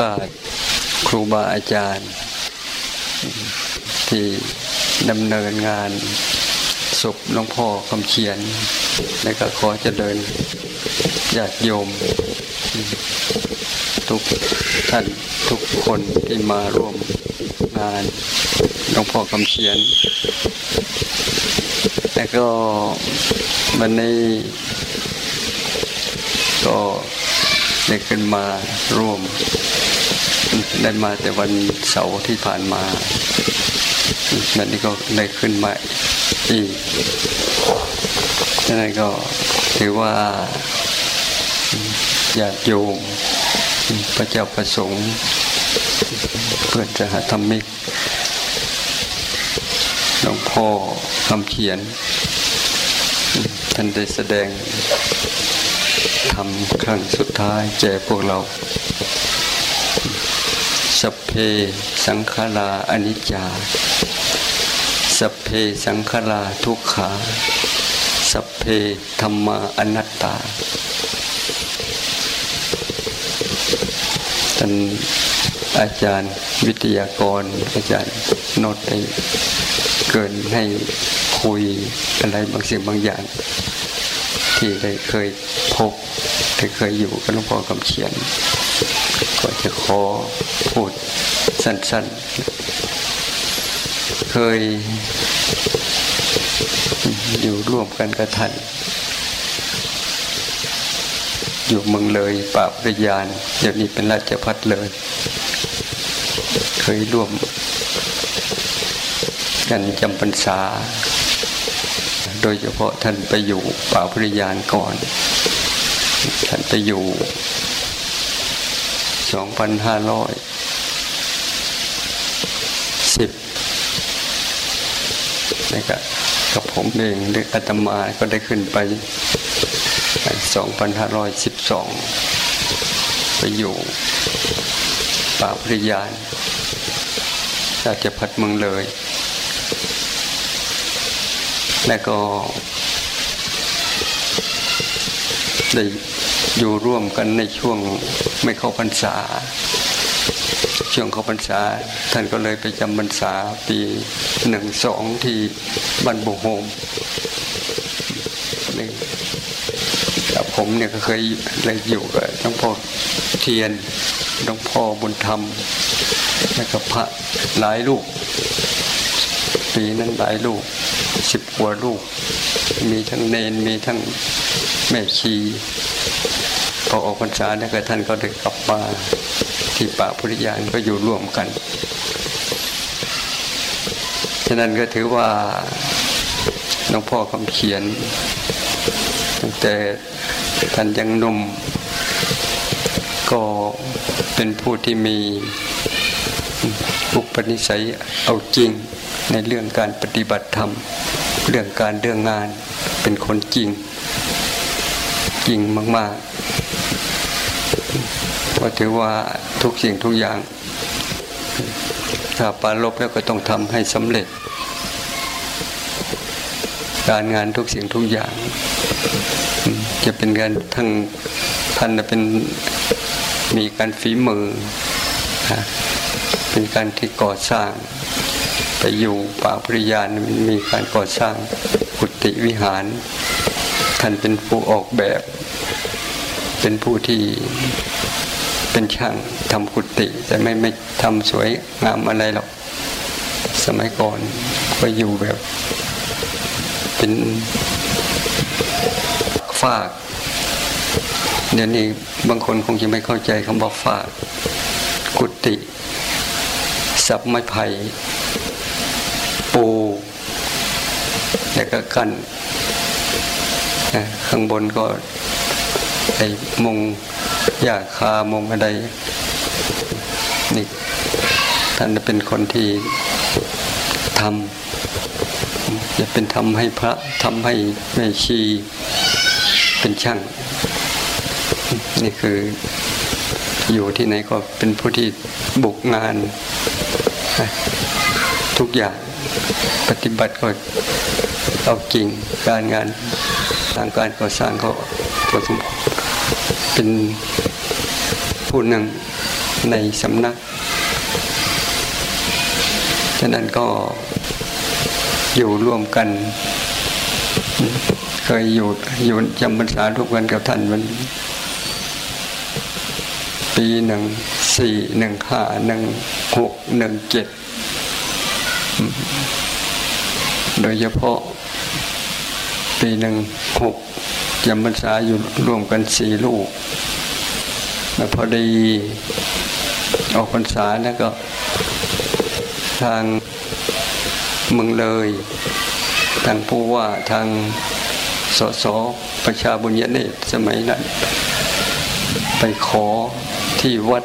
กาสครูบาอาจารย์ ที่ดำเนินงานศพหลวงพ่อคำเขียน และก็ขอจะเจริญญาติโยม ทุกท่านทุกคนที่มาร่วมงานหลวงพ่อคำเขียน และก็วันนี้ก็ ได้ขึ้นมาร่วมได้มาแต่วันเสาร์ที่ผ่านมาวันนี้ก็ได้ขึ้นมาอีกนั้นก็ถือว่าญาติโยมพระเจ้าประสงค์เพื่อจะหาธรรมิกหลวงพ่อคำเขียน ท่านได้แสดง ทำครั้งสุดท้ายแก่พวกเรา สเพสังขาราอนิจจา สเพสังขาราทุกขา สเพธรรมาอนัตตาท่านอาจารย์วิทยากรอาจารย์โนดได้เกินให้คุยอะไรบางสิ่งบางอย่าง ที่ได้เคยพบได้เคยอยู่กับหลวงพ่อคำเขียน ก็จะขอพูดสั้นๆ เคยอยู่ร่วมกันกับท่าน อยู่เมืองเลยป่าปริยานเดี๋ยวนี้เป็นราชพัฒเลย เคยร่วมกันจำพรรษา โดยเฉพาะท่านไปอยู่ป่าปริยานก่อน ท่านไปอยู่สองพันห้าร้อยสิบนะครับกับผมเองหรืออาตมาก็ได้ขึ้นไปสองพันห้าร้อยสิบสองไปอยู่ป่าปริยานราชพัฒเมืองเลย และก็ได้อยู่ร่วมกันในช่วงไม่เข้าพรรษา ช่วงเข้าพรรษา ท่านก็เลยไปจำพรรษาปีหนึ่งสองที่บ้านบุโฮมนี่แต่ผมเนี่ยก็เคยเลยอยู่กับหลวงพ่อเทียนหลวงพ่อบุญธรรมแล้วก็พระหลายลูกปีนั้นหลายลูก สิบกว่าลูก มีทั้งเนนมีทั้งแม่ชีพอออกพรรษาแล้วก็ท่านก็ได้กลับมาที่ป่าพุทธยานก็อยู่ร่วมกัน ฉะนั้นก็ถือว่าหลวงพ่อคำเขียนตั้งแต่ท่านยังหนุ่ม ก็เป็นผู้ที่มีอุปนิสัยเอาจริงในเรื่องการปฏิบัติธรรม เรื่องการเรื่องงานเป็นคนจริง จริงมากๆเพราะถือว่าทุกสิ่งทุกอย่าง ถ้าปารลบแล้วก็ต้องทำให้สำเร็จ การงานทุกสิ่งทุกอย่าง จะเป็นการทั้งท่านเป็นมีการฝีมือ เป็นการที่ก่อสร้าง ไปอยู่ป่าปริยานมีการก่อสร้างกุฏิวิหาร ท่านเป็นผู้ออกแบบ เป็นผู้ที่เป็นช่างทำกุฏิแต่ไม่ไม่ทำสวยงามอะไรหรอก สมัยก่อนก็อยู่แบบ เป็นฝากเดี๋ยวนี้บางคนคงจะไม่เข้าใจคำว่าฝากกุฏิสับไม้ไผ่ ปูแล้วก็กันข้างบนก็ไอ้มงยาคามงอะไรนี่ท่านเป็นคนที่ทำจะเป็นทำให้พระทำให้แม่ชีเป็นช่าง นี่คืออยู่ที่ไหนก็เป็นผู้ที่บุกงาน ทุกอย่าง ปฏิบัติก็เอาจริงการงานทางการก่อสร้างก็พอสมเป็นผู้หนึ่งในสำนัก ฉะนั้นก็อยู่ร่วมกัน เคยอยู่อยู่จำพรรษาทุกวันกับท่านมัน ปีหนึ่งสี่หนึ่งห้าหนึ่งหกหนึ่งเจ็ด โดยเฉพาะปีหนึ่งหกจำพรรษาอยู่ร่วมกันสี่ลูกแล้วพอดีออกพรรษาแล้วก็ ทางเมืองเลย ทางผู้ว่าทางสสประชาบุญญาเนตสมัยนั้น ไปขอที่วัด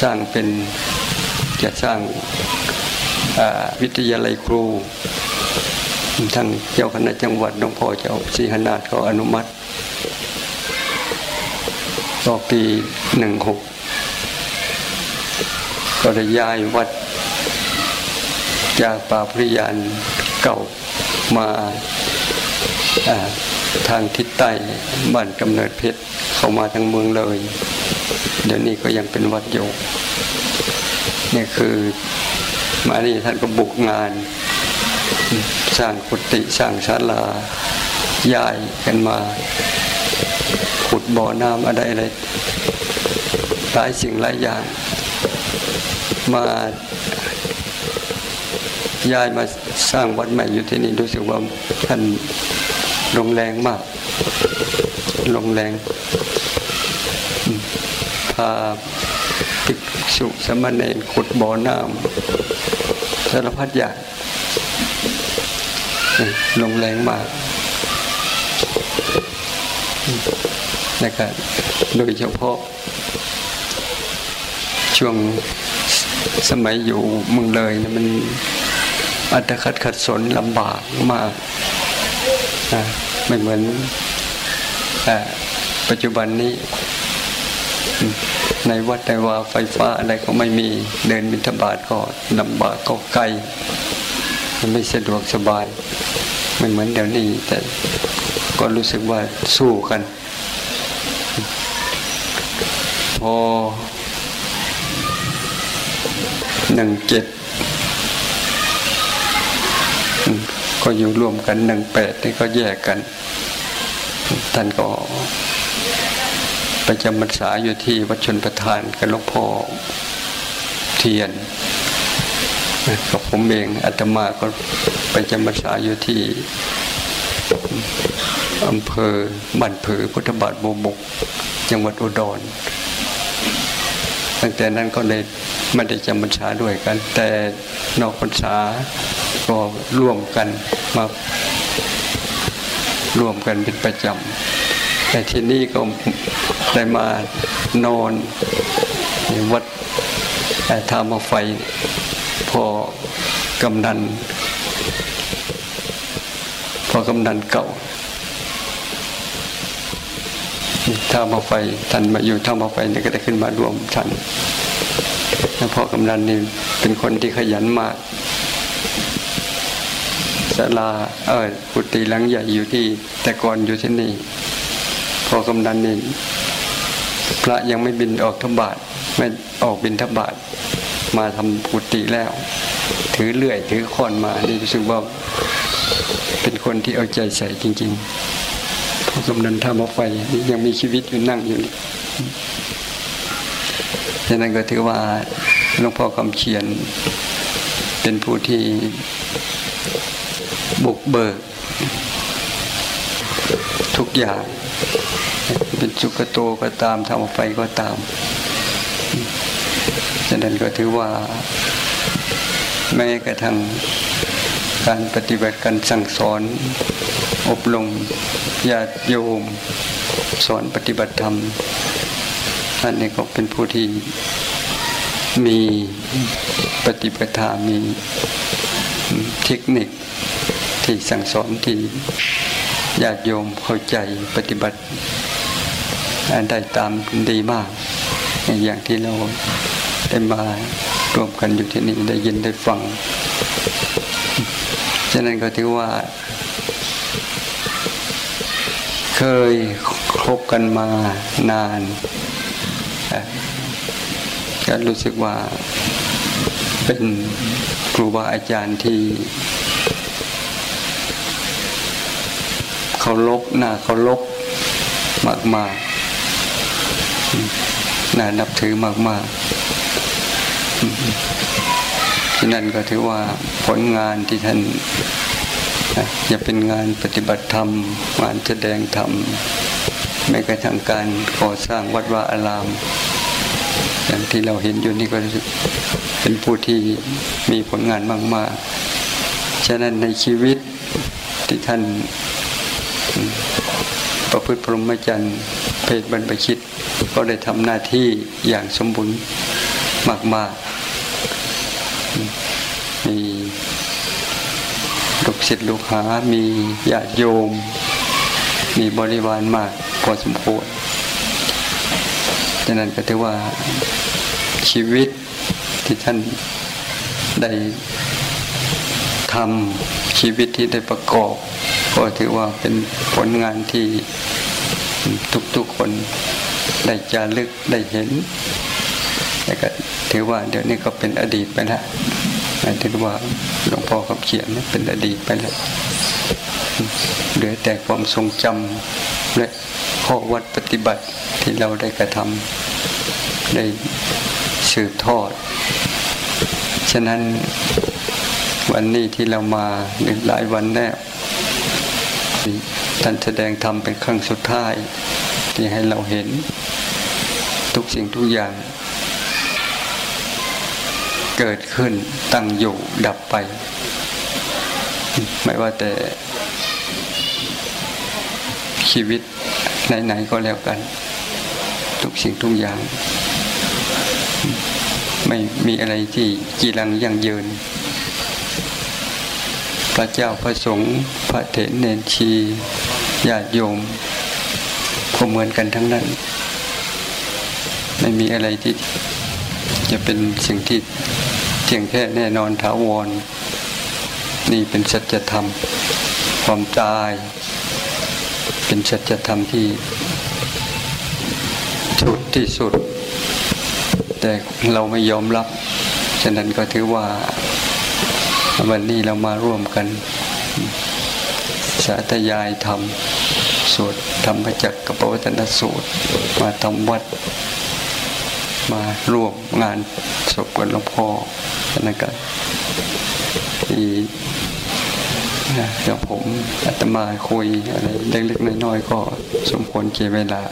สร้างเป็นจะสร้างวิทยาลัยครู ทางเจ้าคณะจังหวัดหลวงพ่อเจ้าศรีหนาถก็อนุมัติต่อปีหนึ่งหกก็ได้ย้ายวัด จากป่าพริยานเก่ามาทางทิศใต้บ้านกำเนิดเพชรเข้ามาทางเมืองเลย เดี๋ยวนี้ก็ยังเป็นวัดอยู่นี่คือมานี่ท่านก็บุกงาน สร้างกุฏิสร้างศาลาย้ายกันมา ขุดบ่อน้ำอะไรอะไรหลายสิ่งหลายอย่าง มาย้ายมาสร้างวัดใหม่อยู่ที่นี่รู้สึกว่าท่านลงแรงมาก ลงแรงพาภิกษุสมณเณรขุดบ่อน้ำสารพัดอย่าง ลงแรงมากนะครับโดยเฉพาะ ช่วงสมัยอยู่เมืองเลยนะมันอัตคัดขัดสนลำบากมากนะไม่เหมือนปัจจุบันนี้ ในวัดในวาไฟฟ้าอะไรก็ไม่มีเดินบิณฑบาตก็ลำบากก็ไกล มันไม่สะดวกสบายไม่เหมือนเดี๋ยวนี้ แต่ก็รู้สึกว่าสู้กัน พอหนึ่งเจ็ดก็อยู่รวมกันหนึ่งแปดนี่ก็แยกกัน ท่านก็ไปจำพรรษาอยู่ที่วัดชนประทานกับหลวงพ่อเทียน กับผมเองอาตมาก็ไปจำพรรษาอยู่ที่อำเภอบ้านผือพุทธบาทโบบก จังหวัดอุดร ตั้งแต่นั้นก็เลยไม่ได้จำพรรษาด้วยกัน แต่นอกพรรษาก็ร่วมกันมาร่วมกันเป็นประจำ แต่ที่นี่ก็ได้มานอนวัดทามไฟ พอกำนันพอกำนันเก่าท่ามาไฟท่านมาอยู่ท่ามาไฟนี่ก็ได้ขึ้นมาร่วมท่านแล้วพอกำนันนี่เป็นคนที่ขยันมากศาลาเออกุฏิหลังใหญ่อยู่ที่ แต่ก่อนอยู่ที่นี่ พอกำนันนี่พระยังไม่บินออกทบาทไม่ออกบินทบาท มาทำกุฏิแล้ว ถือเลื่อย ถือค้อนมานี่รู้สึกว่าเป็นคนที่เอาใจใส่จริงๆพอกำนันทำมาไฟยังมีชีวิตอยู่นั่งอยู่นี่ฉะนั้นก็ถือว่าหลวงพ่อคำเขียน เป็นผู้ที่บุกเบิก ทุกอย่าง เป็นสุกโตก็ตามทำไฟก็ตาม ฉะนั้นก็ถือว่า แม้กระทั่งการปฏิบัติการสั่งสอน อบรมญาติโยม สอนปฏิบัติธรรมท่านนี้ก็เป็นผู้ที่มีปฏิปทามีเทคนิคที่สั่งสอนที่ญาติโยมเข้าใจปฏิบัติได้ตามดีมาก อย่างที่เรา ได้มารวมกันอยู่ที่นี่ได้ยินได้ฟัง ฉะนั้นก็ถือว่า เคยคบกันมานานก็รู้สึกว่าเป็นครูบาอาจารย์ที่เคารพหน้าเคารพมากมากๆน่านับถือมากมาก ๆฉะนั้นก็ถือว่าผลงานที่ท่านจะเป็นงานปฏิบัติธรรม งานแสดงธรรมแม้กระทั่งการก่อสร้างวัดวาอาราม อย่างที่เราเห็นอยู่นี่ก็เป็นผู้ที่มีผลงานมากๆ ฉะนั้นในชีวิตที่ท่านประพฤติพรหมจรรย์เพศบรรพชิตก็ได้ทำหน้าที่อย่างสมบูรณ์ มากๆ มีลูกศิษย์ลูกหา มีญาติโยม มีบริวารมากพอสมควรฉะนั้นก็ถือว่าชีวิตที่ท่านได้ทำชีวิตที่ได้ประกอบ ก็ถือว่าเป็นผลงานที่ทุกๆคนได้จารึกได้เห็น แต่ก็ถือว่าเดี๋ยวนี้ก็เป็นอดีตไปแล้วถือว่าหลวงพ่อกับเขียนเป็นอดีตไปแล้วเหลือแต่ความทรงจำและข้อวัดปฏิบัติที่เราได้กระทำได้สืบทอด ฉะนั้นวันนี้ที่เรามาหลายวันแน่ท่านแสดงธรรมเป็นครั้งสุดท้าย ที่ให้เราเห็น ทุกสิ่งทุกอย่าง เกิดขึ้นตั้งอยู่ดับไป ไม่ว่าแต่ชีวิตไหนๆก็แล้วกัน ทุกสิ่งทุกอย่าง ไม่มีอะไรที่กีรังยั่งยืน พระเจ้าพระสงฆ์พระเถรเนนชีญาติโยมก็เหมือนกันทั้งนั้น ไม่มีอะไรที่จะเป็นสิ่งที่ เที่ยงแค่แน่นอนถาวร นี่เป็นสัจธรรม ความตาย เป็นสัจธรรมที่สุดที่สุด แต่เราไม่ยอมรับ ฉะนั้นก็ถือว่า วันนี้เรามาร่วมกันสาธยายธรรมสวดธรรมจักรกับปวัตนสูตร มาทำวัด มาร่วมงานศพกับหลวงพ่อนะนั้นก็ที่เดี๋ยวผมอาตมาคุยอะไรเล็กๆน้อยๆก็สมควรเกี่เวลา